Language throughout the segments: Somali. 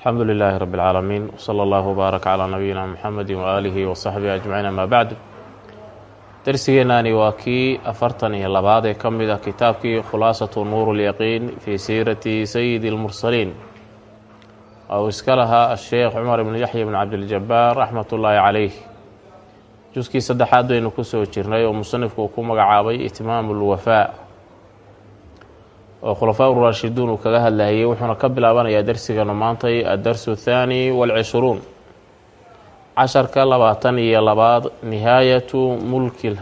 alxamdu lilaahi rabi اlcaalamiin wsala allahu wbaarak calaa nabiyina muxamedi waaalihi wasaxbihi ajmaciin amaa bacdu darsigeennaani waa kii afartan iyo labaad ee ka mid ah kitaabkii khulaasatu nuur lyaqiin fii siirati sayidi اlmursaliin oo uu iska lahaa asheekh cumar ibn yaxya bn cabdiljabaar raxmat ullaahi caleyh juskii saddexaad baynu ku soo jirnay oo musanifku uu ku magacaabay itmaamu lwafaa oo khulafaa uraashiduun uu kaga hadlayay wuxuuna ka bilaabanayaa darsiganu maantay addarsu athaani waalcishruun casharka labaatan iyo labaad nihaayatu mulki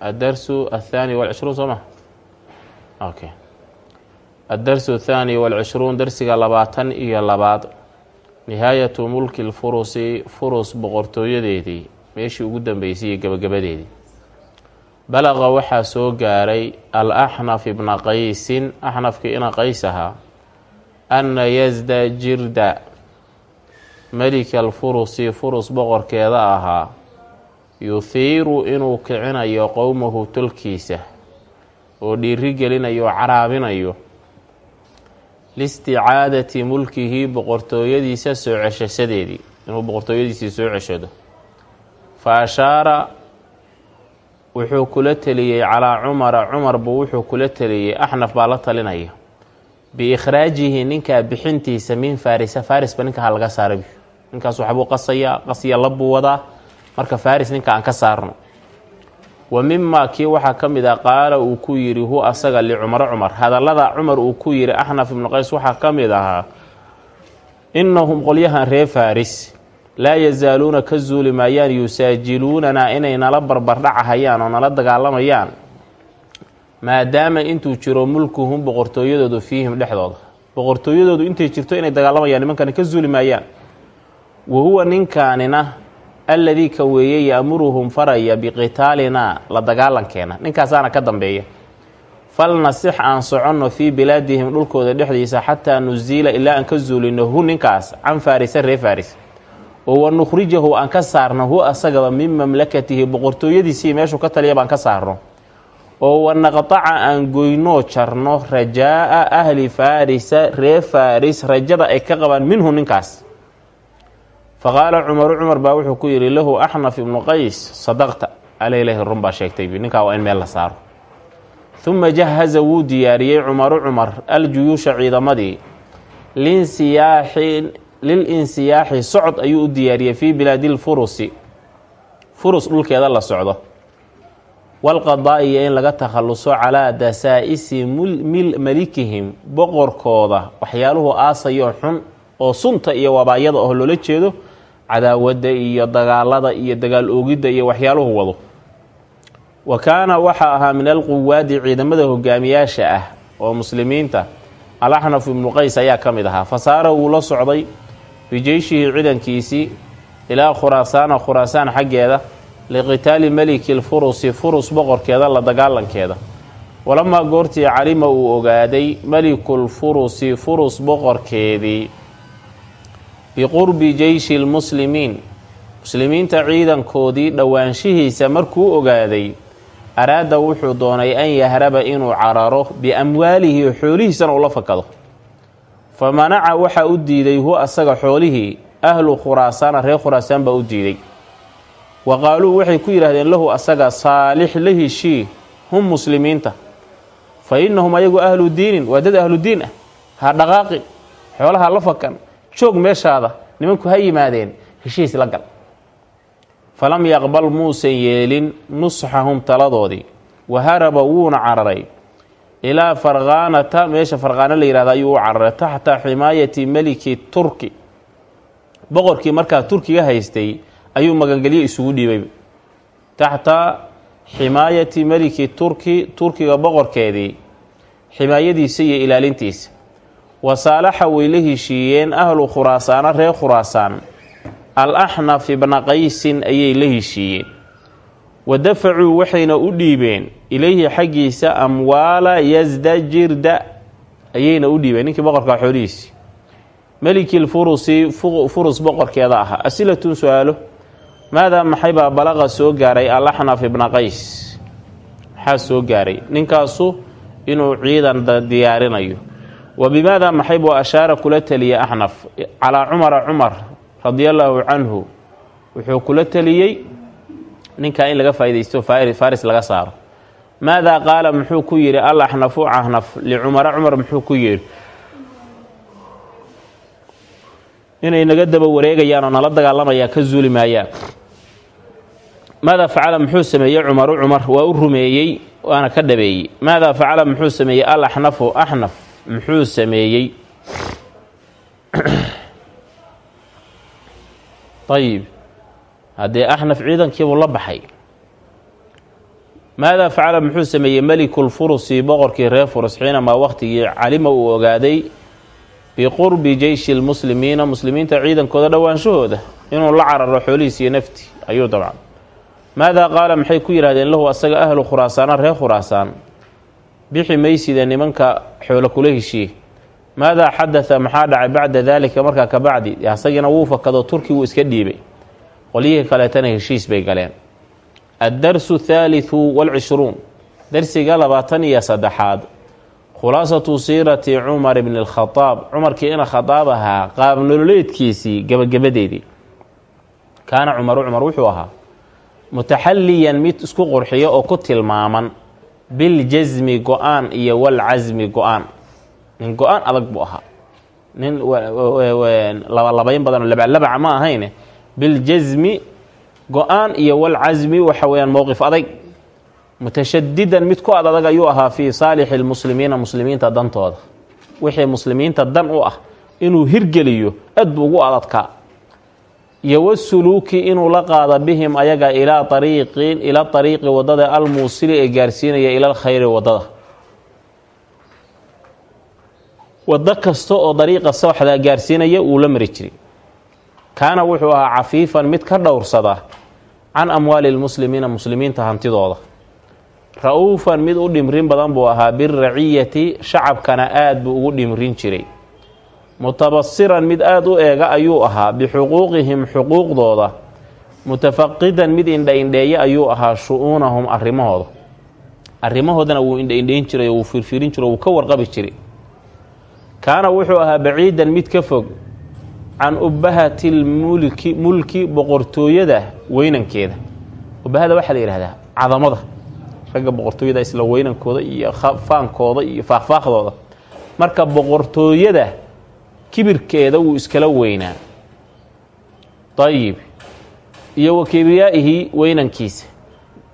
addarsu athaani walcishruun soo ma? Okay addarsu athaani walcishruun darsiga labaatan iyo labaad. Nihaayatu mulki lfurusi furus boqortooyadeedii meeshii ugu dambeysay iyo gebagabadeedii balaqa waxaa soo gaaray al axnaf ibna qaysin axnafkii ina qays ahaa anna yasda jirda melika alfurusi furus boqorkeeda ahaa yuhiiru inuu kicinayo qowmahu tolkiisa oo dhiiri gelinayo oo caraabinayo liisticaadati mulkihi boqortooyadiisa soo ceshashadeedii inuu boqortooyadiisii soo ceshado. Fa ashaara wuxuu kula teliyey calaa cumara. Cumar buu wuxuu kula teliyey axnaf baa la talinaya. Biikhraajihi ninkaa bixintiisa min farisa farisba ninka ha laga saara ninkaas waxbuu qasayaa qasya labbuu wadaa. Marka faris ninka aan ka saarno. Wa mimaa kii waxaa ka mid ah qaala uu ku yidhi hu asaga licumaro cumar. Hadallada cumar uu ku yidhi axnaf ibnu qays waxaa ka mid ahaa innahum qolyahan reer faris laa yazaaluuna ka zuuli maayaan yusaajiluunanaa inay nala barbardhacahayaan oo nala dagaalamayaan maadaama intuu jiro mulkuhum boqortooyadoodu fiihim dhexdooda. Boqortooyadoodu intay jirto inay dagaalamayaan nimankani ka zuuli maayaan wa huwa ninkaanina alladii ka weeye ya'muruhum faraya biqitaalinaa la dagaalankeena. Ninkaasaana ka dambeeya. Fal nasix aan soconno fii bilaadihim dhulkooda dhexdiisa xataa nusiila ilaa aan ka zuulino hu ninkaas can farisa ree faris oo wa nukhrijahu aan ka saarno hu asagaba min mamlakatihi boqortooyadiisii meeshuu ka taliya baan ka saarno. oo wa naqtaca aan goynoo jarno rajaa'a ahli farisa ree faris rajada ay ka qabaan minhu ninkaas. Fa qaala cumaru cumar baa wuxuu ku yidhi lahu axnaf ibnu qays sadaqta. Aleylahi run baa sheegtay ninkaa waa in meel la saaro. Uma jahaza wuu diyaariyey cumaru cumar aljuyuusha ciidamadii linsiyaaxi lilinsiyaaxi socod ayuu u diyaariyey fii bilaadi lfurusi furus dhulkeeda la socdo. Walqadaa iyo in laga takhalluso calaa dasaa'isi malikihim boqorkooda waxyaaluhu aasayo xun oo sunta iyo wabaayada oo loola jeedo cadaawadda iyo dagaalada iyo dagaal oogidda iyo waxyaaluhu wado. Wa kaana waxaa ahaa min alquwaadi ciidamada hogaamiyaasha ah oo muslimiinta alaxnaf ibnu qays ayaa ka mid ahaa. Fasaara wuu la socday bijeyshihi ciidankiisii ilaa khuraasaana khuraasaan xaggeeda liqitaali meliki lfurusi furus boqorkeeda la dagaalankeeda. Walamaa goortii calima uu ogaaday melikulfurusi furus boqorkeedii biqurbi jeyshi lmuslimiin muslimiinta ciidankoodii dhowaanshihiisa markuu ogaaday araada wuxuu doonay an yahraba inuu cararo biamwaalihi xoolihiisana ula fakado fa manaca waxaa u diiday hu asaga xoolihii ahlu khuraasaana reer khuraasaan baa u diiday. Wa qaaluu waxay ku yidhaahdeen lahu asaga saalix la hum muslimiinta. Fa innahum ayagu ahlu diinin waa dad ahlu diin ah ha dhaqaaqin xoolaha la fakan joog meeshaada nimanku ha yimaadeen heshiis la gal. Falam yaqbal muusan yeelin nusxahum taladoodii wa haraba wuuna cararay ilaa farqaanata meesha farqaano la yihahda ayuu u cararay taxta ximaayati meliki turki. Boqorkii markaa turkiga haystay ayuu magangelyo isugu dhiibay. Taxta ximaayati meliki turki turkiga boqorkeedii ximaayadiisa iyo ilaalintiisa. Wasaalaxa way la heshiiyeen ahlu khuraasaana reer khuraasaan. Al axnaf ibna qaysin ayay la heshiiyeen wa dafacuu waxayna u dhiibeen ilayhi xaggiisa amwaala yasdajirda ayayna u dhiibeen ninkii boqorkaa xoolihiisi melikil furusi furus boqorkeeda ahaa asilatun su'aalo maadaa maxaybaa balaqa soo gaaray al axnaf ibna qays maxaa soo gaaray ninkaasu inuu ciidan diyaarinayo wa bimaada maxay buu ashaara kula teliyey axnaf calaa cumara cumar radia allaahu canhu wuxuu kula teliyey ninkaa in laga faaidaysto faris laga saaro. Maadaa qaala muxuu ku yidhi al axnafu axnaf licumara cumar. Muxuu ku yidhi inay naga daba wareegayaan oo nala dagaalamayaan ka zuuli maayaan maadaa facala muxuu sameeyey cumaru cumar waa u rumeeyey waana ka dhabeeyey. Maadaa facala muxuu sameeyey al axnafu axnaf muxuu sameeyey. Ayib haddee axnaf ciidankiibuu la baxay maadaa facala muxuu sameeyey melikulfurusi boqorkii reer furus xiinamaa wakhtigii calima uu ogaaday biqurbi jeyshi lmuslimiina muslimiinta ciidankooda dhowaanshahooda inuu la cararo xoolihiis iyo nafti ayuu dabcan. Maadaa qaala maxay ku yidhahdeen lahu asaga ahlu khuraasaana reer khuraasaan bixi maysida nimanka xoolo kula heshiye. Maadaa xadatha maxaa dhacay bacda daalika markaa ka bacdi asagiina wuu fakado turki wuu iska dhiibay qolyihii kaleetana heshiis bay galeen. Addarsu thaalithu walcishruun darsiga labaatan iyo saddexaad. Khulaasatu siirati cumar bni alkhadaab cumarkii ina khadaab ahaa qaab nololeedkiisii gebagabadeedii kaana cumaru cumar wuxuu ahaa mutaxalliyan mid isku qurxiyo oo ku tilmaaman biljasmi go'aan iyo walcasmi go'aan. Nin go'aan adag buu ahaa. Nin labalabayn badan oo labalabaca ma ahayn biljasmi go'aan iyo walcasmi waxa weyaan mowqif adag mutashadidan mid ku ad adag ayuu ahaa fii saalixi lmuslimiina muslimiinta dantooda wixii muslimiinta dan u ah inuu hirgeliyo aad ugu adadkaa iyo wasuluuki inuu la qaado bihim ayaga ilaa ariiqin ila ariiqi waddada almuusili ee gaarsiinaya ilal khayri waddada wado kasta oo dariiqa sooxda gaarsiinaya uu la mari jiray kaana wuxuu ahaa cafiifan mid ka dhowrsada can amwaali lmuslimiina muslimiinta hantidooda. Ra'uufan mid u dhimrin badan buu ahaa biraciyati shacabkana aada buu ugu dhimrin jiray. Mutabasiran mid aada u eega ayuu ahaa bixuquuqihim xuquuqdooda. Mutafaqidan mid indha-indheeye ayuu ahaa shu-uunahum arrimahooda. Arrimahoodana wuu indha-indhayn jiray oo wuu firfirin jiro wuu ka warqabi jiray. Kaana wuxuu ahaa baciidan mid ka fog can ubbahati lmulki mulki boqortooyada weynankeeda. Ubbahada waxaa la yidhahdaa cadamada. Ragga boqortooyada isla weynankooda iyo faankooda iyo faaqfaaqdooda marka boqortooyada kibirkeeda wuu iskala weynaa. Dayib iyo wa kibriyaa'ihi weynankiisa.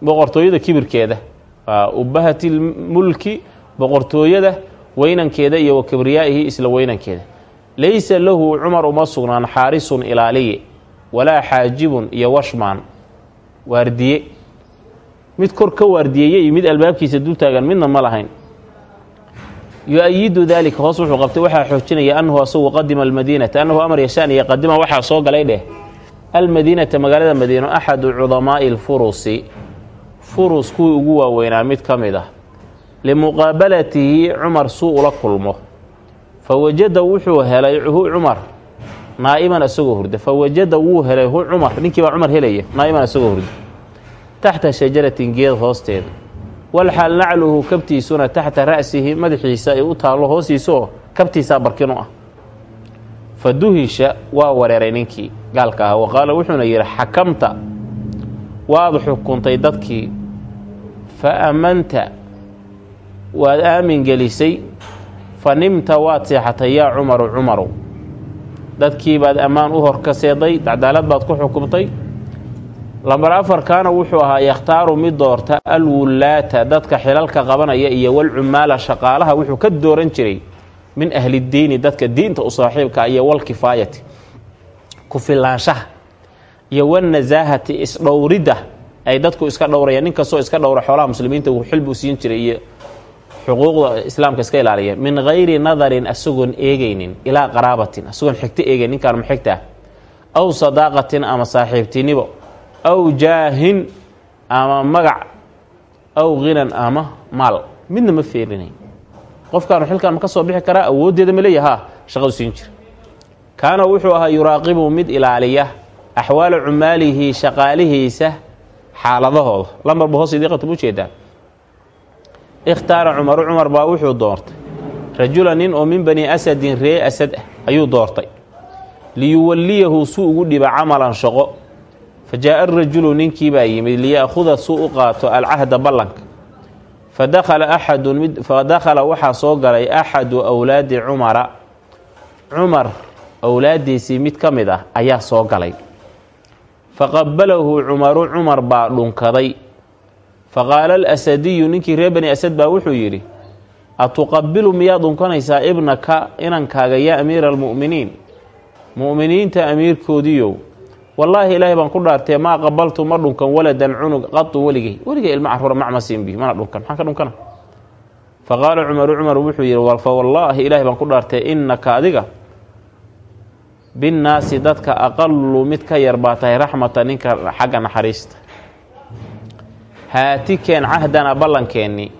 Boqortooyada kibirkeeda. Waa ubbahati lmulki boqortooyada weynankeeda iyo wa kibriyaa'ihi isla weynankeeda laysa lahu cumar uma sugnaan xaarisun ilaaliye walaa xaajibun iyo washmaan waardiye. Mid kor ka waardiyeeye iyo mid albaabkiisa dul taagan midna ma lahayn. Yu-ayidu daalika hoos wuxuu qabtay waxaa xoojinaya annahu asagu qadima almadiinata annahu amar yashaan iyo qadima waxaa soo galay dheh. Almadiinata magaalada madiino axadu cudamaa'i lfurusi furus kuwii ugu waaweynaa mid ka mid ah. Limuqaabalatihi cumar suu ula kulmo fa wajada wuxuu helay hu cumar naa'iman isagoo hurda fa wajada wuu helay hu cumar ninkii baa cumar helaya naa'iman isagoo hurda taxta shajaratin geed hoosteeda walxaal nacluhu kabtiisuna taxta ra'sihi madaxiisa ay u taallo hoostiisaoo kabtiisaa barkin u ah fa duhisha waa wareeray ninkii gaalka ah wa qaala wuxuuna yidhi xakamta waad xukuntay dadkii fa aamanta waad aamin gelisay fa nimta waad seexatay yaa cumaru cumarow dadkii baad ammaan u horkaseeday cadaalad baad ku xukumtay lambar afarkaana wuxuu ahaa yakhtaaru mid doorta alwullaata dadka xilalka qabanaya iyo walcumaala shaqaalaha wuxuu ka dooran jiray min ahlidiini dadka diinta u saaxiibka iyo walkifaayati ku filaanshaha iyo wanasaahati isdhowridda ay dadku iska dhowrayaan. Nin kastoo iska dhowra xoolaha muslimiinta wuu xil buu siin jiray iyo xuquuqda islaamka iska ilaaliya min gayri nadarin asagoon eegaynin ilaa qaraabatin asagoon xigto eegayn ninkaan ma aw sadaaqatin ama saaxiibtinibo aw jaahin ama magac aw ghinan ama maal midna ma feerinayn qofkaanu xilkaan ma ka soo bixi karaa awooddeeda ma leeyaha shaqadu siin jira kaana wuxuu ahaa yuraaqibu mid ilaaliya axwaala cumaalihi shaqaalihiisa xaaladahooda. Lambarba hoos idiiqatum u jeedaa ikhtaara cumaru cumar baa wuxuu doortay rajula nin oo min bani asadin ree asad ah ayuu doortay liyuwalliyahu suu ugu dhiba camalan shaqo fa jaa'a arajulu ninkii baa yimid liya'khuda suu u qaato alcahda ballanka fa dakhala axadun mid fa dakhala waxaa soo galay axadu awlaadi cumara cumar awlaaddiisii mid ka mid ah ayaa soo galay fa qabalahu cumaru cumar baa dhunkaday fa qaala alasadiyu ninkii reer bani asad baa wuxuu yidhi atuqabilu miyaad dhunkanaysaa ibnaka inankaaga yaa amiira almu'miniin? Mu'miniinta amiirkoodiiyow wallaahi ilaahay baan ku dhaartee maa qabaltu ma dhunkan waladan cunug qatu weligay. Weligay ilma caruura macma siin mana dhunkan maxaan ka dhunkana? Fa qaala cumaru cumar wuxuu yidhi fa wallaahi ilaahay baan ku dhaartee innaka adiga binnaasi dadka aqalu mid ka yar baa tahay raxmata ninka xagga naxariista haatikeen cahdana ballankeenni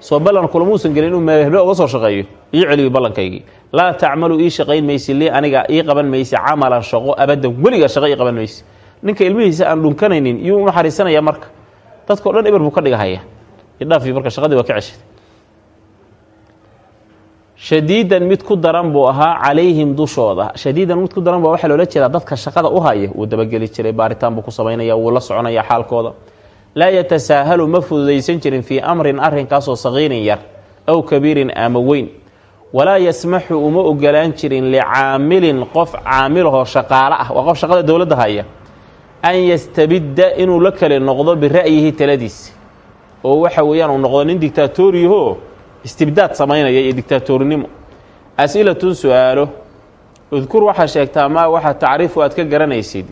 soo ballan kulamuusan gelin inuu meelheblo uga soo shaqeeyo? Ii celiyo ballankaygii. Laa tacmalu ii shaqayn maysi lii aniga ii qaban maysi camalan shaqo abadan weliga shaqo ii qaban maysi. Ninka ilmihiisa aan dhunkanaynin iyuu unaxariisanaya marka. Dadkao dhan eber buu ka dhigahaya. Idhaafi marka shaqadii waa ka ceshay. Shadiidan mid ku daran buu ahaa calayhim dushooda. Shadiidan mid ku daran bua waxaa loola jeedaa dadka shaqada u haya. Wuu dabageli jiray baaritaan buu ku samaynaya wuu la soconaya xaalkooda laa yatasaahalu ma fududaysan jirin fii amrin arrinkaasoo saqiirin yar aw kabiirin ama weyn. Walaa yasmaxu uma ogolaan jirin licaamilin qof caamilahoo shaqaalo ah. Waa qof shaqada dowladda haya. An yastabidda inuu la kale noqdo bira'yihi taladiisa oo waxa weeyaan uu noqdo nin dictaatoriyahoo istibdaad samaynaya iyo dictaatorinimo. As-ilatun su'aalo. Udkur waxaa sheegtaa maa waxa tacriifu aad ka garanaysid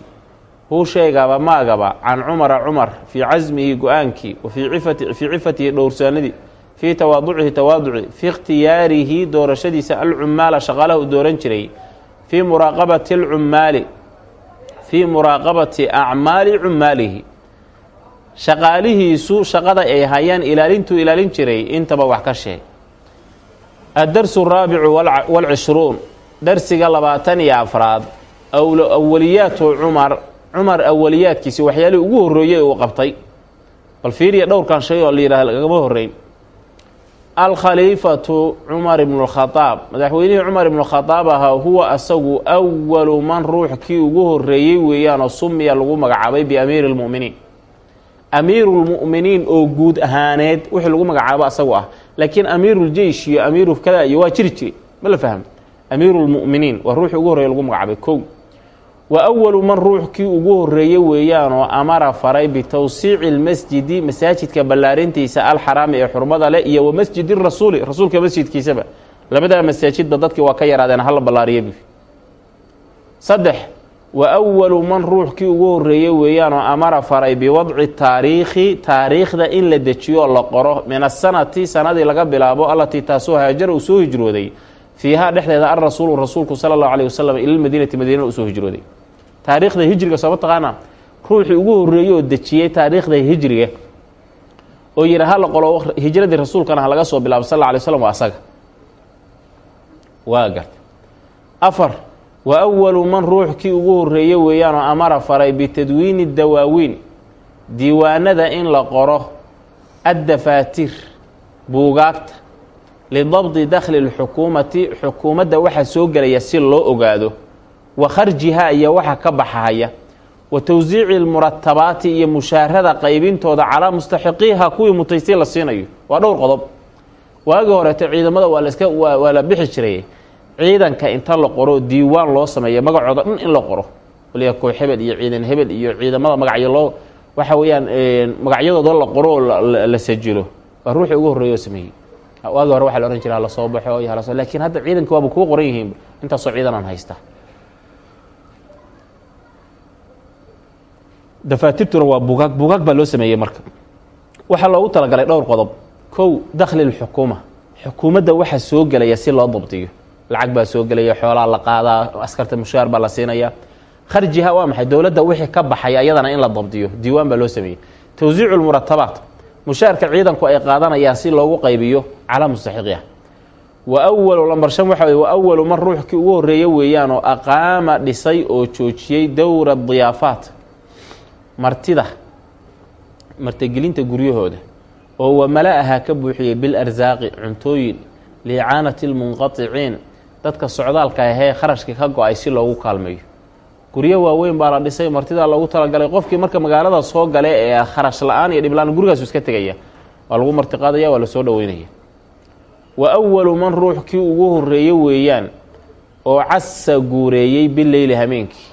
huu sheegaaba maagaba can cumara cumar fii casmihi go'aankii wa fii cifati fii cifatihi dhowrsaanadii fii tawaaducihi tawaaduci fii ikhtiyaarihi doorashadiisa alcummaala shaqaalaha uu dooran jiray fii muraaqabati alcummaali fii muraaqabati acmaali cummaalihi. Shaqaalihiisu shaqada ay hayaan ilaalintuu ilaalin jiray intaba wax ka sheeg. Addarsu araabicu waalcishruun darsiga labaatan iyo afraad awaliyaatu cumar cumar awaliyaadkiisi waxyaalihii ugu horreeyey uu qabtay. Bal fiiriya dhowrkan shay oo la yidhaha lagama horreyn. Alkhaliifatu cumar ibnu lkhadaab madaxweynihii cumar ibnu khadaab ahaa huwa asagu awalu man ruux kii ugu horreeyey weeyaanoo sumiya lagu magacaabay biamiiri lmu'miniin amiirulmu'miniin oo guud ahaaneed wixii lagu magacaabo asagu ah. Laakiin amiiruljeish iyo amiiru kada iyo waa jiri jire ma la fahmo amiirulmu'miniin waa ruuxii ugu horreeye lagu magacaabay. Kow wa awalu man ruux kii ugu horreeyey weeyaanoo amara faray bitowsiici lmasjidi masaajidka ballaarintiisa alxaraami ee xurmada leh iyo wa masjidi rasuuli rasuulka masjidkiisaba. Labadaa masaajidba dadkii waa ka yaraadeen hala ballaariya bi. Saddex wa awalu man ruux kii ugu horreeyey weeyaanoo amara faray biwadci taariikhi taariikhda in la dejiyo la qoro. Min asanati sanadii laga bilaabo allatii taasoo haajara uu soo hijrooday. Fiihaa dhexdeeda alrasuulu rasuulku sala allahu caleyh wasalam ilalmadiinati madiina u soo hijrooday taariikhda hijriga soo mataqaanaa? Ruuxii ugu horreeyey oo dejiyey taariikhda hijriga. Oo yidhi hala qolo hijradii rasuulkana ha laga soo bilaabo sal alla alay slam waa asaga. Waa garta afar wa awalu man ruux kii ugu horreeyey weeyaanoo amara faray bitadwiini dawaawiin diiwaanada in la qoro addafaatir buugaagta lidabdi dakhli lxukuumati xukuumadda waxaa soo gelaya si loo ogaado wa kharjiha iyo waxa ka baxahaya wa towsiici lmuratabaati iyo mushaarada qaybintooda calaa mustaxiqiiha kuwii mutaystay la siinayo. Waa dhowr qodob. Waagii horeeto ciidamada waa la bixi jiray. Ciidanka inta la qoro diiwaan loo sameeya magacooda dhan in la qoro. Waliya koox hebel iyo ciidan hebel iyo ciidamada magacyo loo waxa weeyaan magacyadooda la qoro oo la sajilo. Waa ruuxii ugu horreeya oo sameeyey. Waagi hore waxa la ohan jira hala soo baxo iyo halasoo laakiin hadda ciidanka waaba kuu qoran yihiin. Intaasoo ciidan aan haysta dafaatirtuna waa bugaag bugaag baa loo sameeyey marka. Waxaa loogu talagalay dhowr qodob. Kow dakhli lxukuuma xukuumadda waxaa soo gelaya si loo dabdiyo lacag baa soo gelaya xoolaa la qaadaa askarta mushaar baa la siinaya. Kharjiha waa maxay? Dowladda wixii ka baxaya iyadana in la dabdiyo diiwaan baa loo sameeyey. Towsiicu lmuratabaat mushaarka ciidanku ay qaadanayaan si loogu qaybiyo calaa mustaxiqiha wa awalu lambar shan waxa wey wa awalu man ruuxkii ugu horreeye weeyaanoo aqaama dhisay oo joojiyey dowra diyaafaat martida martigelinta guryahooda oo wamala-ahaa ka buuxiyey bil arsaaqi cuntooyin liicaanati lmunqaticiin dadka socdaalka ahee kharashkii ka go'ay si loogu kaalmeeyo. Guryo waaweyn baa la dhisay martidaa loogu talagalay. Qofkii marka magaalada soo gale ee kharash la'aan iyo dhiblaan gurigaasu iska tegaya. Waa lagu martiqaadaya waa la soo dhaweynaya. Wa awalu man ruux kii ugu horeeye weeyaan oo casa guureeyey bileyli habeenkii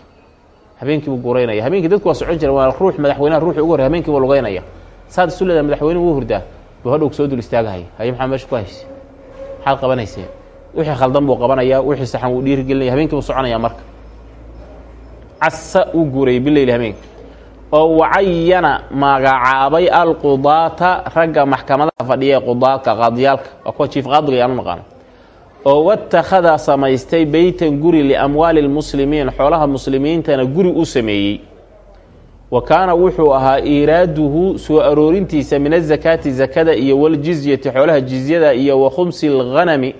habeenkii buu guureynaya habeenkii dadku waa socon jira waa ruux madaxweynaha ruuxi ugu horrey habeenkii buu lugeynaya saad isu leedahay madaxweyne wuu hurdaa buu hadhow soo dul istaagahaya haye maxaa meesha ku hayse maxaad qabanayseen wixii khaldan buu qabanayaa wixii saxan wuu dhiirigelinaya habeenkii buu soconaya marka. Casa uu guureeyey bileyli habeenkii. Oo wacayana magacaabay alqudaata ragga maxkamadaha fadhiya ee qudaadka qaadiyaalka waa kuwa jiif qaadiga yaanu naqaano oo watakhada samaystay beytan guri liamwaali lmuslimiin xoolaha muslimiintana guri u sameeyey. Wa kaana wuxuu ahaa iiraaduhu soo aroorintiisa min azakaati zakada iyo waljizyati xoolaha jizyada iyo wa khumsi lghanami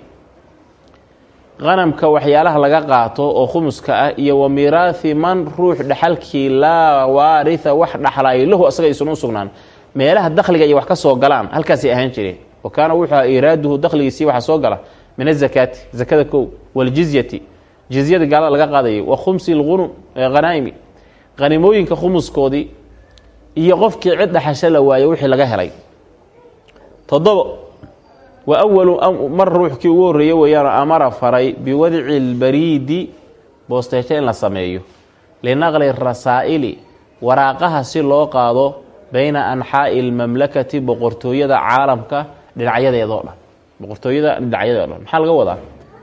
hanamka waxyaalaha laga qaato oo khumuska ah iyo wa miiraathi man ruux dhexalkii laa waaritha wax dhaxlay lahu asaga aysan u meelaha dakhliga iyo wax ka soo galaan halkaasay ahaan jireen. Wa kaana wuxuu ahaa iiraaduhu dakhligiisii waxa soo gala min azakaati zakada kow waljizyati jizyada gaalada laga qaadayay wa khumsi lhunum hanaa'imi hanimooyinka khumuskoodii iyo qofkii cid dhaxasho la waayo wixii laga helay. Toddobo wa awalu mar ruux kii ugu horreeye weeyaan amara faray biwadici lbariidi boosteejo in la sameeyo. Linaqli rasaa'ili waraaqaha si loo qaado bayna anxaa'i lmamlakati boqortooyada caalamka dhinacyadeedoo dhan boqortooyada dhinacyadeedoo dhan. Maxaa laga wadaa?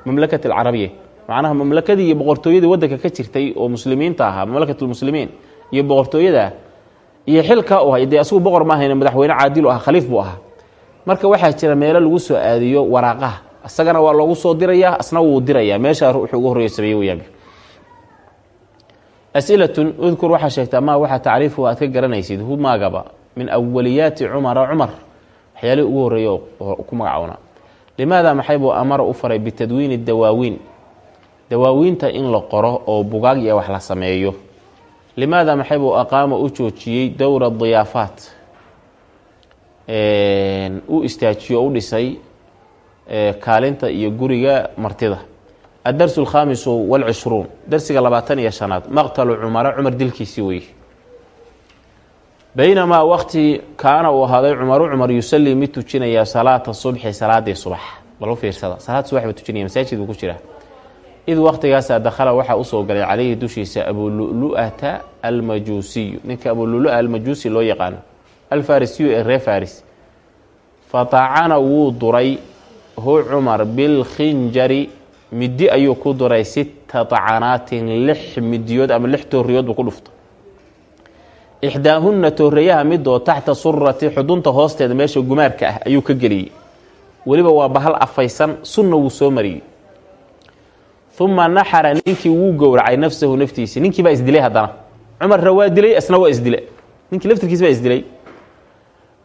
Mamlakat alcarabiya macnaha mamlakadii iyo boqortooyadii waddanka ka jirtay oo muslimiinta ahaa mamlakatulmuslimiin iyo boqortooyada iyo xilkaa u hay dee asagu boqor ma ahayn madaxweyne caadil u aha khaliif buu ahaa. Marka waxaa jira meelo lagu soo aadiyo waraaqaha. Isagana waa loogu soo dirayaa asna wuu dirayaa. Meeshaa ruuxuu ugu horreeya sameeye weyaan asilatun udkur waxaa sheegtaa maa waxaa tacriifuhu aad ka garanaysid? Humaagaba min awaliyaati cumara cumar. Waxyaalihii ugu horreeya oo ku magacownaa limaada maxay buu amara u faray bitadwiini dawaawiin dawaawiinta in la qoro oo bugaag iyo wax la sameeyo limaada maxay buu aqaama u joojiyey dowra diyaafaat u istaajiyo o u dhisay kaalinta iyo guriga martida addarsu alkhaamisu walcishruun darsiga labaatan iyo shanaad maqtalu cumara cumar dilkiisii weye baynamaa waqti kaana uu ahaaday cumaru cumar yusallii mid tujinaya salaata subxi salaadii subax balu fiirsada. Salaad subax buu tujinaya masaajid buu ku jiraa id waqtigaasaa dakhala waxaa u soo galay calayhi dushiisa abululu'ata almajuusiyu. Ninka abululu-a almajuusi loo yaqaano. Alfarisiyu ee reer faris fatacana wuu duray hu cumar bilkhinjari midi ayuu ku duray sita tacanaatin lix midiyood ama lix tooriyood ku dhufta ixdaahunna tooreyaha midoo taxta surati xudunta hoosteeda meesha gumaarka ah ayuu ka geliyey weliba waa bahal afaysan sunna wuu soo mariyey uma naxara ninkii wuu gowracay nafsahu naftiisi ninkii baa isdilay haddana cumarna waa dilay isna waa isdile ninkii laftirkiis baa isdilay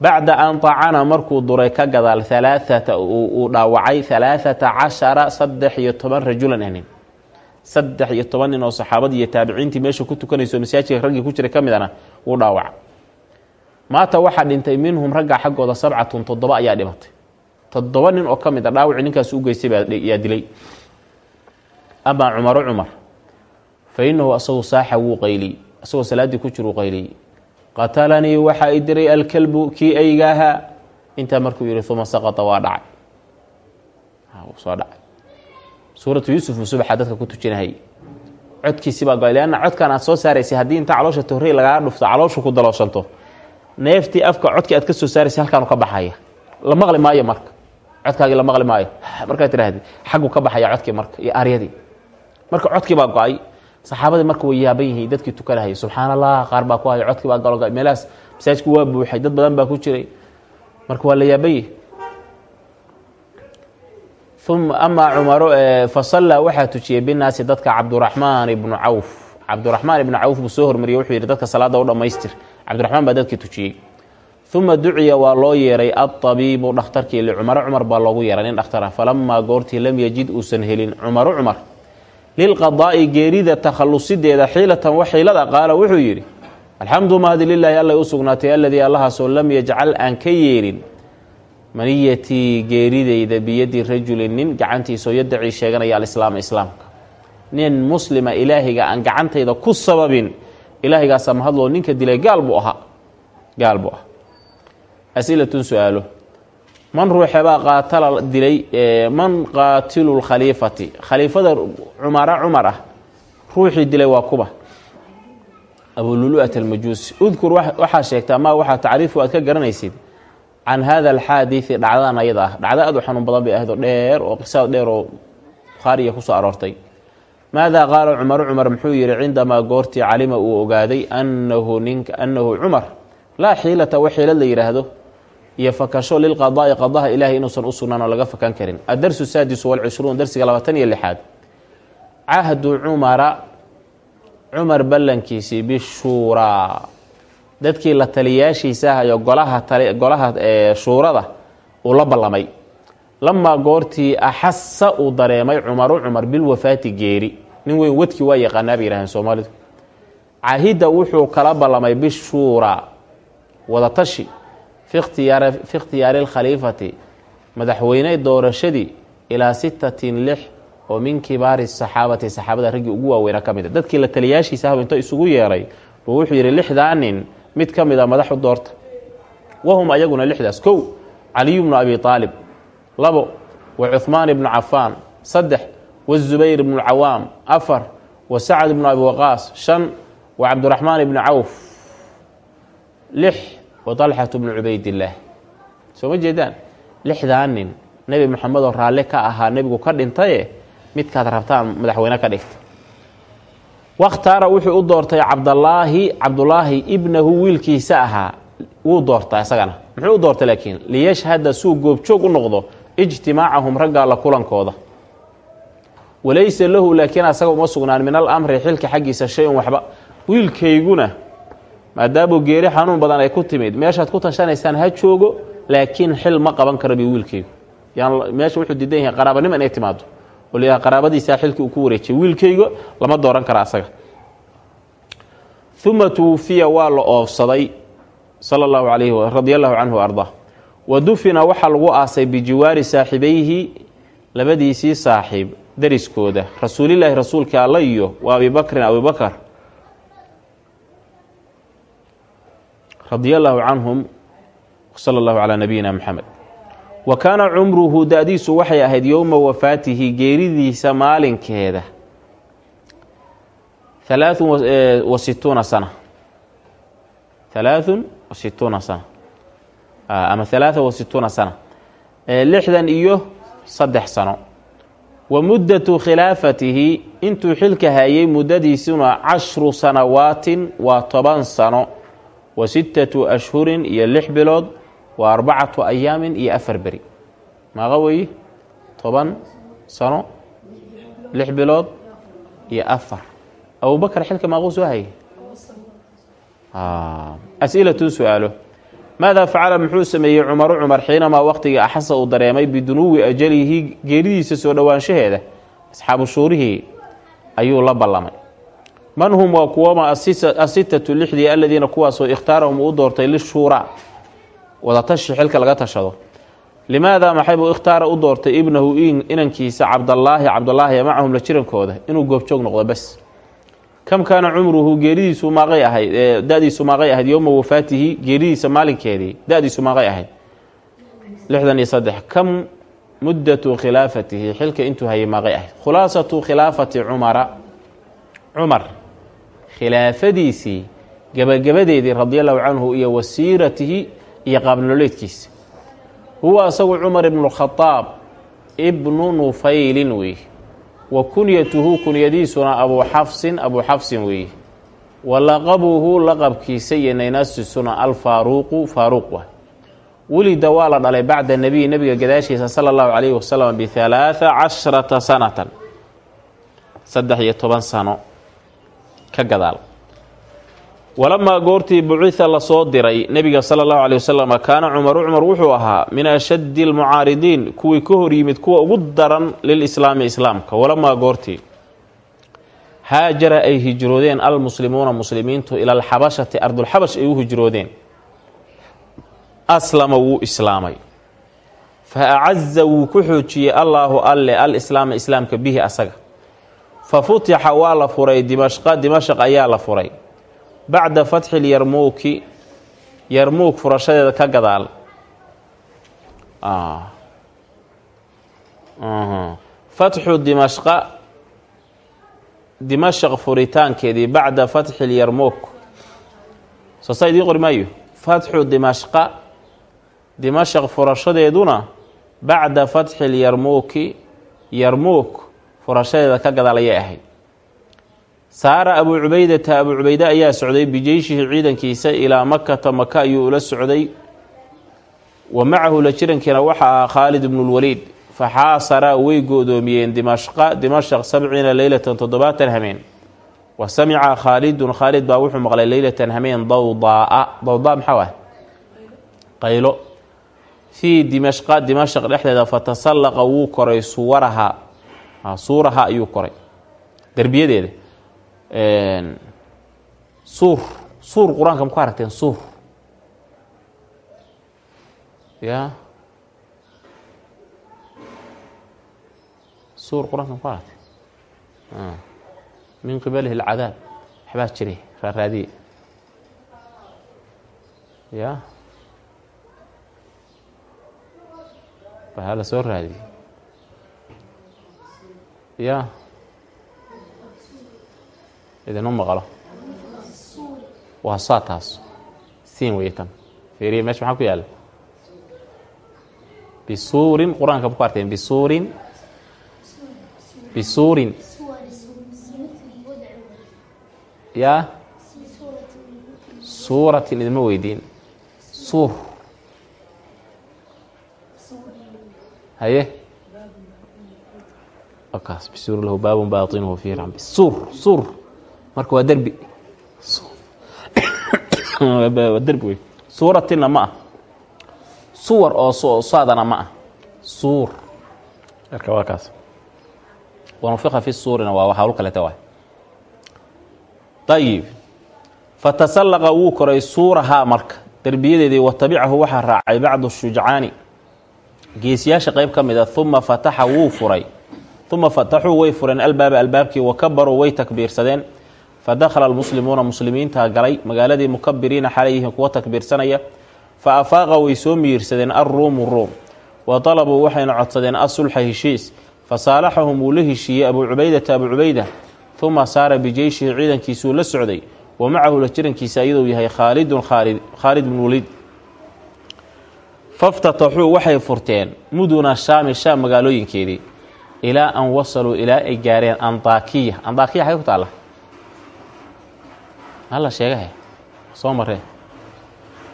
bacda an tacana markuu duray ka gadaal alaaata uu dhaawacay alaaata cashara saddex iyo toban rajulan nin saddex iyo toban nin oo saxaabadii iyo taabiciintii meesha ku tukanayso masaajidka raggii ku jiray ka midana wuu dhaawaca maata waxaa dhintay minhum ragga xaggooda sabcatun toddoba ayaa dhimatay. Toddoba nin oo ka mid a dhaawacii ninkaas u geystay yaa dilay. Amaa cumaru cumar fa inahu asagu saaxa wuu qayliyey asagoo salaaddii ku jiruu qayliyey. Qatalanii waxaa i diray alkalbu kii aygaahaa intaa markuu yihi uma saqata waa dhacay suuratu yuusuf uu dadka ku tujinahay codkiisi baa leanna codkan aad soo saaraysay haddii intaa caloosha tohrey lagaga dhufto caloosha ku dalooshanto. Neeftii afka codkii aad ka soo saaraysay halkaanu ka baxaya. La maqli maayo marka. Codkaagii la maqli maayo. Markaad tiraahdi xaggu ka baxaya codkii marka iyo aryadii. Marka codkii baa go'ay. Marka way yaaban yihiin dadkii tukanahayay subxaan qaar baa ku haya codkii baa meelahaas masaajidku waa buuxay dad badan baa ku jiray. Marka waa la yaaban amaa cumaro fasallaa waxaa tujiyey binaasi dadka cabduraxmaan ibnu cawf. Cabduraxmaan ibnu cawf buu soo hormariyey wuxuu yidhi dadka salaada u dhammaystir. Cabdiraxmaan baa dadkii tujiyey. Uma duciya waa loo yeeray altabiibu dhakhtarkii licumaro cumar baa loogu yeeray nin dhakhtar ah. Falamaa goortii lam yajid uusan helin cumaru cumar lilqadaa'i geerida takhallusideeda xiilatan wa xiilada qaala wuxuu yidhi alxamdu mahadi lilaahi allay u sugnaatay aladii allahaasoo lam yajcal aan ka yeelin maniyatii geerideyda biyadi rajulin nin gacantiisao yadacii sheeganaya alislaama islaamka. Nin muslima ilaahiga aan gacantayda ku sababin ilaahigaasaa mahadloo ninka dilay gaal buu ahaa. Gaal buu ahaa. Asilatun su'aalo. Man ruuxebaa qaatala dilay man qaatilu lkhaliifati khaliifada cumara cumar ah ruuxii dilay waa kuba. Abululu'at almajuusi. Udkur waxaa sheegtaa ma waxaa tacriifu aad ka garanaysid can hada alxaadii dhacdadan ayada ah dhacdo aad u xanuun badan bay ahayd oo dheer oo qisaad dheer oo bukhaariya ku soo aroortay maadaa qaala cumaru cumar muxuu yihi cindamaa goortii calima uu ogaaday annahu ninka annahu cumar laa xiilata wax xiilad la yidhaahdo iyo fakasho lilqadaa'i qadaha ilaahay inuusan u sugnaan oo laga fakan karin addarsu saadisu walcishruun darsiga labaatan iyo lixaad cahdu cumara cumar ballankiisii bishuuraa dadkii la taliyaashiisa ahayo golaha golaha shuurada uu la ballamay. Lamaa goortii axasa uu dareemay cumaru cumar bilwafaati geeri. Nin weyn wadkii waa yaqaanaa bay yidhahdeen soomaalidu. Cahidda wuxuu kala ballamay bishuuraa wadatashi fi ikhtiyaari lkhaliifati madaxweyne doorashadii ilaa sittatin lix oo min kibaari saxaabati saxaabada raggii ugu waaweyna ka mid a dadkii la taliyaashiisa ah inta isugu yeeray wuxuu yidhi lixdaa mid ka mid a madaxu doorta. Wahum ayaguna lixdaas kow caliyu bnu abi aalib labo wa cuhmaan ibnu cafaan saddex wazubayr ibnu lcawaam afar wa sacad ibnu abi waqaas shan wa cabdiraxmaan ibnu cawf lix wa talxatu bnu cubaydillaah soo ma jeedaan? Lixdaa nin nebi moxamedoo raalle ka ahaa nebigu ka dhintaye midkaad rabtaan madaxweyne ka dhigta wakhtaara wuxuu u doortay cabdallaahi cabdulaahi ibnahu wiilkiisa ahaa. Wuu doortaa isagana. Muxuu u doortay laakiin? Liyashhada suu goobjoog u noqdo ijtimaacahum raggaa la kulankooda. Walaysa lahu laakiin asaga uma sugnaan min al amri xilka xaggiisa shay-un waxba. Wiilkayguna maadaamuu geeri xanuun badan ay ku timid meeshaad ku tashanaysaan ha joogo laakiin xil ma qaban kara bi wiilkaygu. Meesha wuxuu diidan yahay qaraabanimo inay timaado oo layaha qaraabadiisaa xilkii uu ku wareejiyay wiilkayga lama dooran kara asaga. Uma tuwufiya waa la oofsaday sala allahu calayhi radia allahu canhu ardaa wa dufina waxaa lagu aasay bijiwaari saaxibayhi labadiisii saaxiib dariskooda. Rasuulilaahi rasuulka alla iyo wa abibakrin abibakar radia allahu canhum sala allahu calaa nabiyina moxamed wa kaana cumruhu da-diisu waxay ahayd yowma wafaatihi geeridiisa maalinkeeda. Halaathun wa situuna sana. Halaathun wa situuna sana. Ama halaatha wa situuna sana. Lixdan iyo saddex sano. Wa muddatu khilaafatihi intuu xilka hayay muddadiisuna cashru sanawaatin waa toban sano. Wa sittatu ashhurin iyo lix bilood wa arbacatu ayaamin iyo afar beri. Maaqa weeye toban sano lix bilood iyo afar. Abubakar xilka maaquu soo hayay as-ilatun su'aalo. Maadaa facala muxuu sameeyey cumaru cumar xiinamaa waqtigii axasa uu dareemay bidunuwi ajalihi geeridiisa soo dhowaanshaheeda asxaabu shuurihii ayuu la ballamay. Man hum waa kuwama asitatu lixdii aladiina kuwaasoo ikhtaarahum uu doortay lishuuraa wadatashi xilka laga tashado. Limaada maxaybuu ikhtaara u doortay ibnahu inankiisa cabdallaahi cabdallaahi macahum la jirankooda inuu goobjoog noqdo bas kam kaana cumruhu geeridiisu maaqay ahayd da-diisu maaqay ahayd yowma wafaatihi geeridiisa maalinkeedii da-diisu maaqay ahayd. Lixdan iyo saddex kam muddatu khilaafatihi xilka intuu hayay maaqay ahayd. Khulaasatu khilaafati cumara cumar khilaafadiisii gebagabadeedii radia allahu canhu iyo wasiiratihi iyo qaabnololeedkiisa huwa asagu cumar ibnu khadaab ibnu nufaylin weeye wa kunyatuhu kunyadiisuna abuu xafsin abuu xafsin weeye wa laqabuhu laqabkiisa iyo naynasisuna alfaaruuqu faaruuq wa. Welida waa la dhalay bacda nebiyi nebiga gadaashiisa sala allahu calayhi wasalam bihalaatha cashrata sanatan. Saddex iyo toban sano ka gadaal walamaa goortii bucitha la soo diray nebiga sala allahu caleyh wasalam kaana cumaru cumar wuxuu ahaa min ashaddi almucaaridiin kuwii ka hor yimid kuwa ugu daran lilislaami islaamka. Walamaa goortii haajara ay hijroodeen almuslimuuna muslimiintu ila alxabashati ardulxabash ay u hijroodeen. Aslama wuu islaamay. Fa acaza wuu ku xoojiyey allaahu alle al islaama islaamka bihi asaga. Fa futixa waa la furay dimashqa dimashaq ayaa la furay bacda fatxi lyarmuuki yarmuug furashadeeda ka gadaal. Fatxu dimashqa dimashaq furitaankeedii bacda fatxi lyarmuuk soo saa idiin qori maayo? Fatxu dimashqa dimashaq furashadeeduna bacda fatxi lyarmuuki yarmuuk furashadeeda ka gadaal ayay ahayd saara abuu cubaydata abuu cubayde ayaa socday bijeyshihi ciidankiisa ilaa makata maka ayuu ula socday. Wa macahu la jirankiina waxa ahaa khaalid ibnulwaliid faxaasaraa way go-doomiyeen dimashqa dimashaq sabciina leylatan toddobaatan hameen. Wa samica khaalidun khaalid baa wuxuu maqlay leylatan hameen dawdaaa. Dawdaa maxaa ah qaylo. Fii dimashqa dimashaq dhexdeeda fatasallaqa wuu koray suwaraha suuraha ayuu koray. Derbiyadeeda suur suur qur'aanka ma ku aragteen suur? Ya? Suur qur'aanka ma ku aragteen? Min qibalihi alcadaab. Waxbaa jiray raaraadiye ya? Waxaa la soo raadiyey. Ya idinu maqlo waa saa taas siin wey tan fiiriya ku yaalla bisuurin qur'aanka ma ku arteen bisuurin bisuurin yaa suuratin idima weydiin suur haye bisuur lahu baabun baatinuhu fiihi raxma suur suur marka waa derbi. Waa derbi wey suuratinna ma ah. Suwar oo saadana ma ah. Suur. Marka waa kaas. Wanufiqa fi suurina waa hawl kalete waay ayib fatasallaqa wuu koray suurahaa marka. Derbiyadeedii watabicahu waxaa raacay bacdu shujcaani. Geesiyaasha qeyb ka mid a uma fataxa wuu furay. Uma fataxuu way fureen albaaba albaabkii wakabaruu way takbiirsadeen fadakhala almuslimuuna muslimiintaa galay magaaladii mukabiriina xalay kuwa takbiirsanaya fa afaaqa way soo miyiirsadeen alruumu ruum wa dalabuu waxayna codsadeen asulxa heshiis fa saalaxahum wuu la heshiiyey abuu cubaydata abuu cubayda uma saara bijeyshihi ciidankiisuu la socday wa macahu la jirankiisa iyaduu yahay khaalidun khaalid khaalid bn waliid faftataxuu waxay furteen muduna shaami shaam magaalooyinkeedii ilaa an wasaluu ilaa ay gaareen andakiya andakiya xagay ku taalla alla sheegahe soo maree.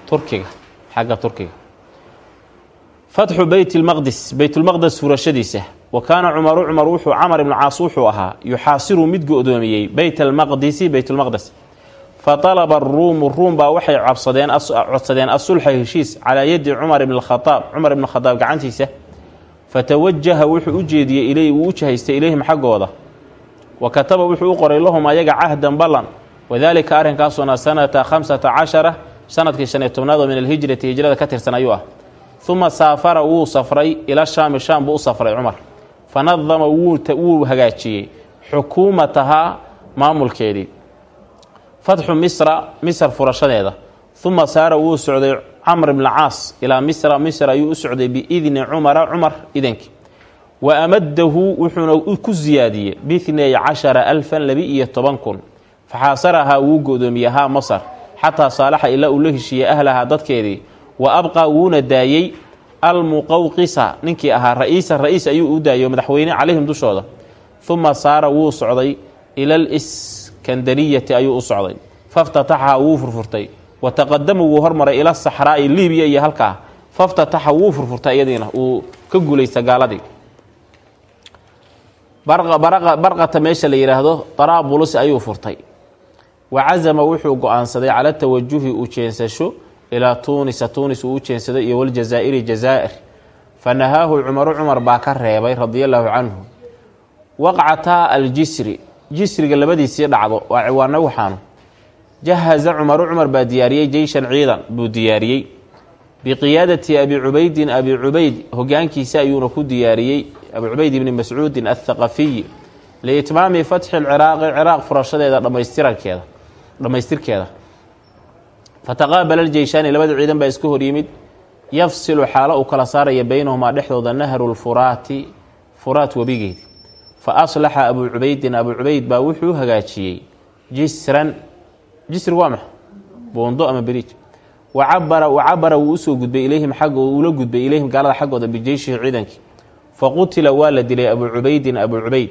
Turkiga. Xagga turkiga. Fatxu beyt lmaqdis beytulmaqdes furashadiisa. Wa kaana cumaru cumar wuxuu camar ibnu caas wuxuu ahaa yuxaasiru mid go-doomiyey beyt almaqdisi beytulmaqdes fa talaba aruumu ruum baa waxay cabsadeen codsadeen asulxa heshiis calaa yadi cumar ibn khaaab cumar ibn khadaab gacantiisa. Fatawajaha wuxuu u jeediyey iley wuu u jahaystay ilayhim xaggooda. Wa kataba wuxuu u qoray lahum ayaga cahdan ballan wadaalika arrinkaasuna sanata khamsata cashara sannadkii shan iyo tobnaad oo min alhijrati hijrada ka tirsan ayuu ah. Uma saafara wuu safray ila shaami shaam buu u safray cumar. Fa nadama wuu hagaajiyey xukuumatahaa maamulkeedii. Fatxu misra misr furashadeeda. Uma saara wuu socday camr bn caas ilaa misra misr ayuu u socday biidni cumara cumar idanki wa amadahu wuxuuna ku siyaadiyey biitnay cashara alfan labi-iyo toban kun faxaasarahaa wuu go-doomiyey haa masar xataa saalaxa ilaa uu la heshiiyey ahlahaa dadkeedii wa abqaa wuuna daayey almuqawqisa ninkii ahaa ra'iisa ra'iis ayuu u daayey madaxweyne calayhim dushooda. Uma saara wuu socday ila liskandariyati ayuu u socday. Faftataxaha wuu furfurtay. Wa taqadama wuu hormaray ila saxraa'i libiya iyo halkaa. Faftataxa wuu furfurtay iyadiina uu ka guulaysta gaaladii. Barqata meesha la yidhaahdo daraabulus ayuu furtay wa casama wuxuu go'aansaday cala tawajuhi u jeensasho ilaa tuunisa tuunis uu u jeensaday iyo waljazaa'iri jazaa'ir fa nahaahu cumaru cumar baa ka reebay radia allaahu canhu waqcataa aljisri jisriga labadiisii dhacdo waa ciwaano waxaanu jahaza cumaru cumar baa diyaariyey jeyshan ciidan buu diyaariyey biqiyaadati abi cubaydin abi cubayd hogaankiisa ayuuna ku diyaariyey abi cubayd ibni mascuudin athaqafiyi liitmaami fatxi lciraaqi ciraaq furashadeeda dhamaystirankeeda dhammaystirkeeda fataqaabala aljeyshaani labada ciidan baa isku horyimid yafsilu xaalo uu kala saaraya beynahumaa dhexdooda nahru lfuraati furaat webigeedi fa aslaxa abuu cubaydin abuu cubayd baa wuxuu hagaajiyey jisran jisri waa max boondo ama beriij wacabara wacabara wuu u soo gudbay ilayhim xagg uula gudbay ilayhim gaalada xaggooda bijeyshihi ciidankii fa qutila waa la dilay abuu cubaydin abuu cubayd.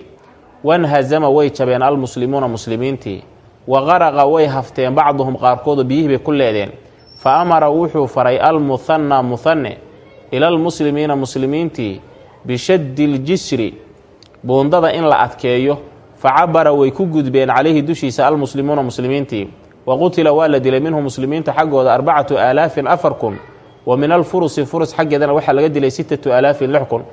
Wanhazama way jabeen almuslimuuna muslimiintii wa qaraqa way hafteen bacduhum qaarkoodu biyihii bay ku leedeen. Fa amara wuxuu faray almuhanna muhanne ila almuslimiina muslimiintii bishaddi ljisri buundada in la adkeeyo. Fa cabara way ku gudbeen calayhi dushiisa almuslimuuna muslimiintii. Wa qutila waa la dilay minhu muslimiinta xaggooda arbacatu aalaafin afar kun wa min alfurusi furus xaggeedana waxaa laga dilay sittatu aalaafin lix kun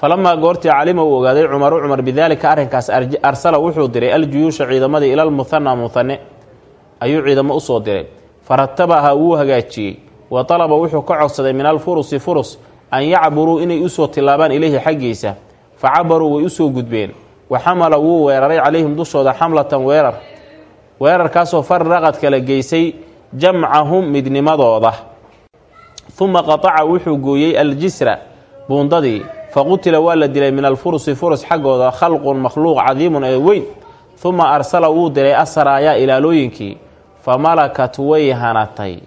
falamaa goortii calima uu ogaaday cumaru cumar bidaalika arrinkaas arsala wuxuu diray aljuyuusha ciidamadii ila lmuhanna muhane ayuu ciidamo u soo diray faratabaha wuu hagaajiyey wa talaba wuxuu ka codsaday min alfurusi furus an yacburuu inay u soo tilaabaan ileyhi xaggiisa fa cabaruu way u soo gudbeen wa xamala wuu weeraray calayhim dushooda xamlatan weerar weerarkaasoo farraqad kala geysay jamcahum midnimadooda uma qataca wuxuu gooyey aljisra buundadii faqutila waa la dilay min alfurusi furus xaggooda khalqun makhluuq cadiimun ee weyn. Uma arsala wuu diray asaraayaa ilaalooyinkii fa malakat way hanatay.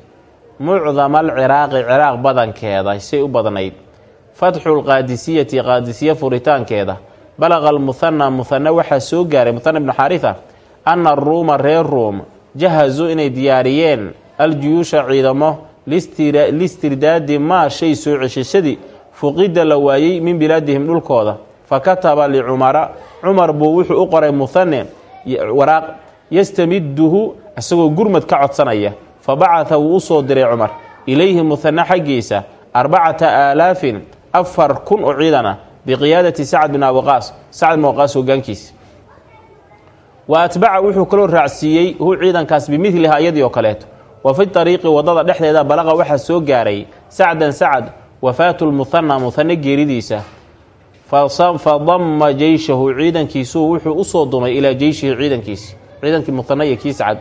Mucdama alciraaqi ciraaq badankeeda say u badnayd. Fatxu lqaadisiyati qaadisiye furitaankeeda. Balaqa almuhana muhane waxaa soo gaaray muhana ibnu xaarisa anna aruuma reer ruum jahazuu inay diyaariyeen aljuyuusha ciidamo listirdaadi maa shay soo ceshashadii fuqida la waayey min bilaadihim dhulkooda. Fa kataba licumara cumar buu wuxuu u qoray muhane waraaq yastamiduhu isagoo gurmad ka codsanaya. Fa bacata wuu u soo diray cumar. Ilayhi muhane xaggiisa arbacata aalaafin afar kun oo ciidan ah biqiyaadati sacad bin abiqaas sacad bin waqaas hogaankiisa wa atbaca wuxuu kaloo raacsiiyey hu ciidankaas bimidliha iyadii oo kaleeto. Wa fi ariiqi waddada dhexdeeda balaqa waxaa soo gaaray sacdan sacad wafaatu lmuhana muhane geeridiisa. Fa damma jeyshahu ciidankiisuu wuxuu u soo dumay ilaa jeyshihi ciidankiisi. Ciidankii muhane iyo kii sacad.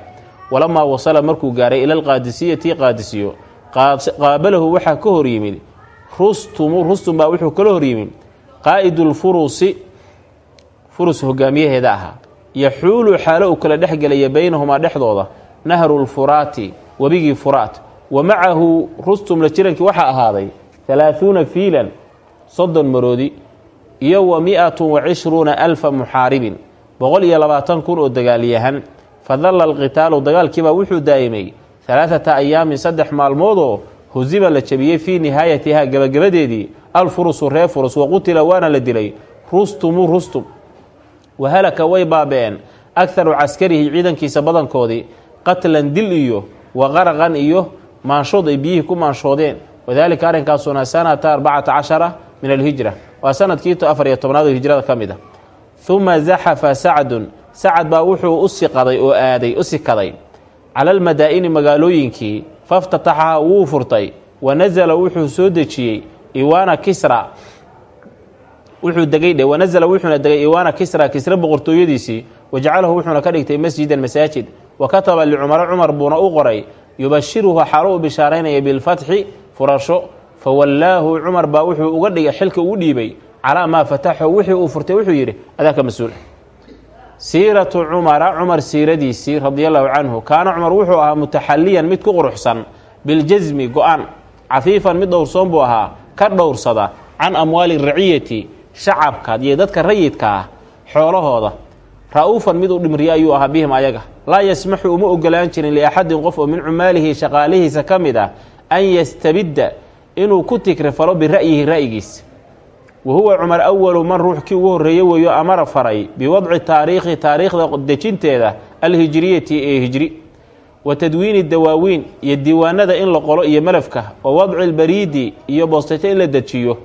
Walamaa wasala markuu gaaray ila alqaadisiyati qaadisiyo. Qaabalahu waxaa ka hor yimid. Rustumu rustum baa wuxuu kala hor yimid. Qaa'idulfurusi furus hogaamiyaheeda ahaa. Yaxuulu xaalo uu kala dhexgelaya beynahumaa dhexdooda nahru lfuraati webigii furaat. Wa macahu rustum jirankii waxaa ahaaday halaahuuna fiilan soddon maroodi iyo wa mi-atun wa cishruuna alfa muxaaribin boqol iyo labaatan kun oo dagaalyahan. Fadalla alqitaalu dagaalkiibaa wuxuu daa'imay halaathata ayaamin saddex maalmoodoo husiba la jabiyey fii nihaayatihaa gebagabadeedii alfurusu ree furus wa qutila waana la dilay. Rustumu rustum. Wa halaka way baabeen akharu caskarihi ciidankiisa badankoodii qatlan dil iyo wa qaraqan iyo maanshood ay biyihii ku maanshoodeen wadaalika arrinkaasuna sanata arbacata cashara min alhijra. Waa sannadkii afar iyo tobnaad oo hijrada ka mid a uma zaxafa sacdun. Sacad baa wuxuu u siqaday oo aaday u sikaday cala almadaa'ini magaalooyinkii faftataxaha wuu furtay. Wa nasala wuxuu soo dejiyey iwaana kisra. Wuxuu degay wanasala wuxuuna degay iwaana kisra kisra boqortooyadiisii. Wajacalahu wuxuuna ka dhigtay masjidan masaajid. Wa kataba licumara cumar buuna u qoray. Yubashiruhu xaalo u bishaaraynaya bilfatxi furasho fa wallaahu cumar baa wuxuu uga dhigay xilka ugu dhiibay calaa maa fataxu wixii uu furtay wuxuu yidhi adaaka mas'uul. Siiratu cumara cumar siiradiisii radiallahu canhu kaana cumar wuxuu ahaa mutaxaliyan mid ku quruxsan biljasmi go'aan cafiifan mid dhowrsoon buu ahaa ka dhowrsada can amwaali raciyati shacabka iyo dadka rayidka ah xoolahooda. Ra'uufan mid u dhimriya ayuu ahaa bihim ayaga laa yasmaxu uma ogolaan jirin liaxadin qof oo min cumaalihi shaqaalihiisa ka mid ah an yastabidda inuu ku tikrifalo bira'yihi ra'yigiisa wa huwa cumar awalu man ruux kii ugu horreeye weeyo amara faray biwadci taariikhi taariikhda dejinteeda alhijriyati ee hijri wa tadwiini dawaawiin iyo diiwaanada in la qolo iyo malafka wa wadci lbariidi iyo boosteto in la dejiyo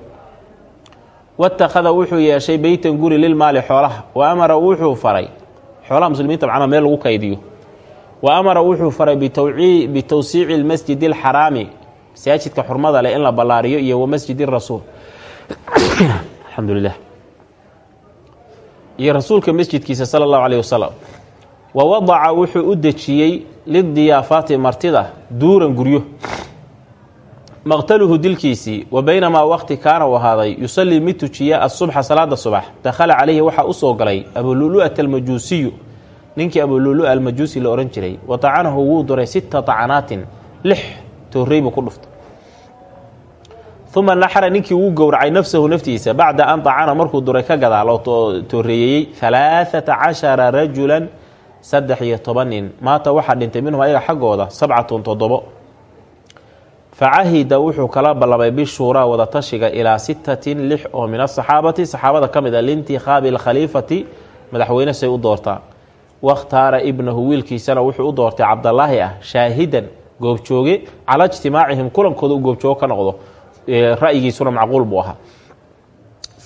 watakhada wuxuu yeeshay beytan guri lilmaali xoolaha wa amara wuxuu faray xoolaha muslimiinta macnaa meel lagu kaydiyo wa amara wuxuu faray bitowsiici lmasjidi alxaraami masaajidka xurmada leh in la ballaariyo iyo wa masjidi rasuul alxamdulilah iyo rasuulka masjidkiisa sala allahu caleyh wasalam wa wadaca wuxuu u dejiyey lidiyaafaati martida duuran guryo maqtaluhu dilkiisii wa baynamaa waqti kaana u ahaaday yusallii mid tujiya asubxa salaada subax dakhala calayhi waxaa u soo galay abululu'at almajuusiyu ninkii abululu almajuusi la ohan jiray wa tacanahu wuu duray sita tacanaatin lix toorrey buu ku dhuftay. Uma naxara ninkii wuu gowracay nafsahu naftiisa bacda an tacana markuu duray ka gadaal oo tooreeyeyey cashara rajulan saddex iyo toban nin maata waxaa dhintay minhum ayaga xaggooda sabcatun toddobo. Facahida wuxuu kala ballamay bishuuraa wadatashiga ilaa sitatin lix oo min asaxaabati saxaabada ka mid a liintikhaabi alkhaliifati madaxweyne say u doortaa wakhtaara ibnahu wiilkiisana wuxuu u doortay cabdallaahi ah shaahidan goobjooge calaa ijtimaacihim kulankooda u goobjoogo ka noqdo ra'yigiisuna macquul buu ahaa.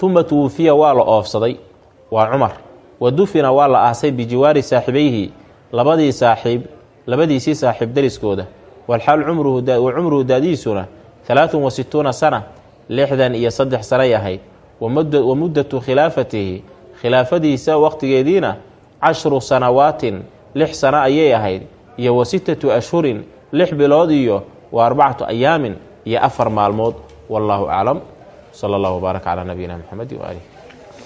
Uma tuwufiya waa la oofsaday waa cumar. Wa dufina waa la aasay bijiwaari saaxibayhi labadii saaxiib labadiisii saaxiib dariskooda. Walxaal cumruhu cumruhu daadiisuna halaatun wa situuna sana lixdan iyo saddex sanay ahayd wa muddatu khilaafatihi khilaafadiisa waqtigeediina cashru sanawaatin lix sano ayay ahayd iyo wa sittatu ashhurin lix bilood iyo wa arbacatu ayaamin iyo afar maalmood wallaahu aclam sala allahu wbaarak calaa nabiyina mxamedi waaalih